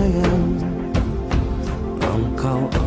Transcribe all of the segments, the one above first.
sayang Engkau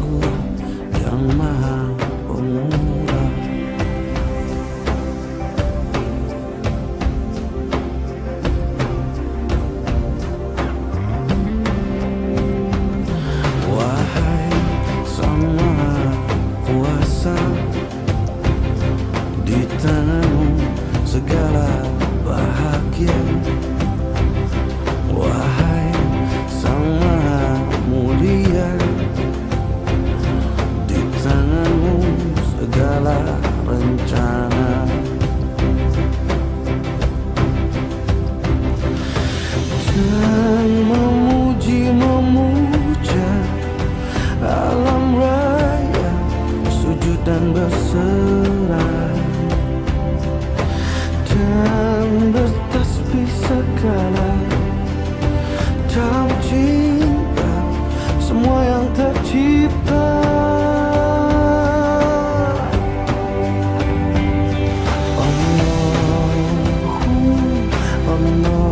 know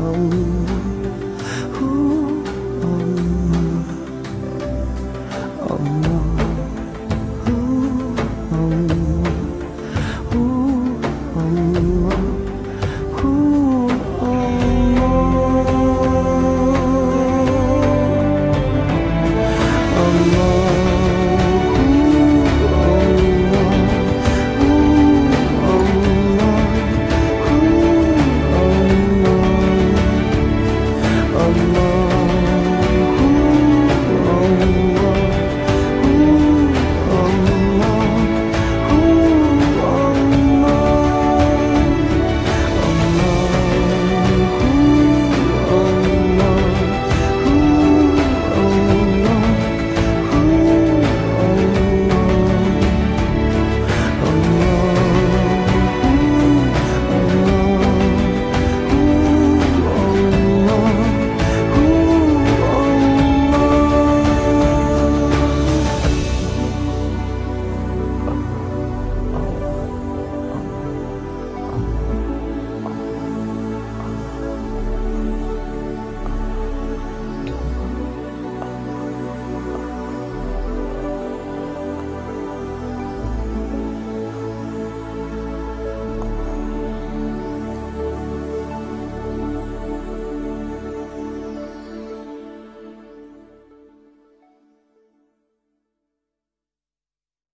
Oh.